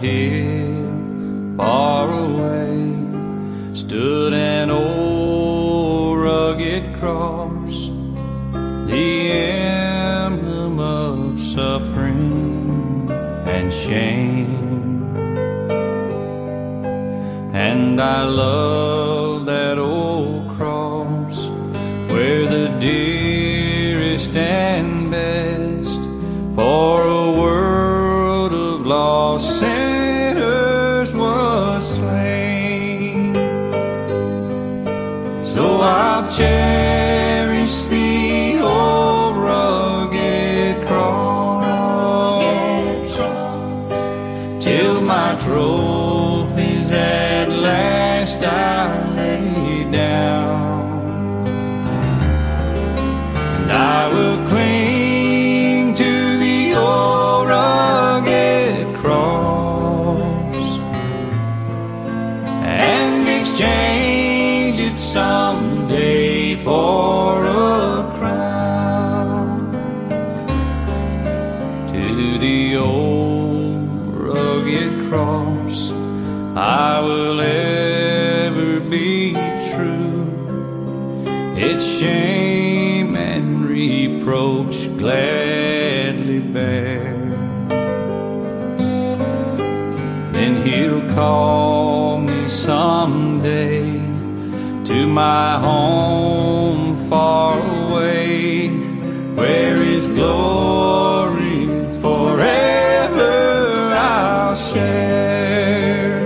hill far away stood an old rugged cross, the emblem of suffering and shame. And I love that old cross where the dearest and best for I'll cherish the old rugged cross till my trophies at last I lay down. And I will someday for a crown to the old rugged cross. I will ever be true. Its shame and reproach gladly bear. Then he'll call my home far away. Where his glory? Forever I'll share.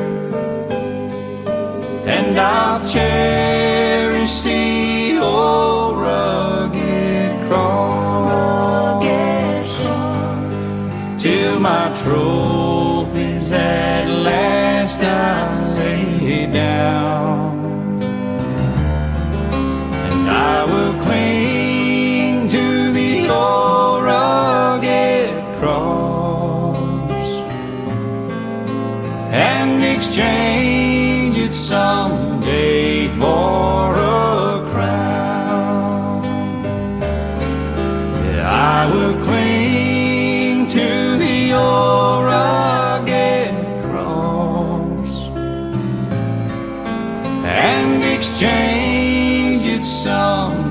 And I'll cherish the old rugged cross till my trophies at last I lay down. Exchange it someday for a crown. Yeah, I will cling to the rugged cross and exchange it someday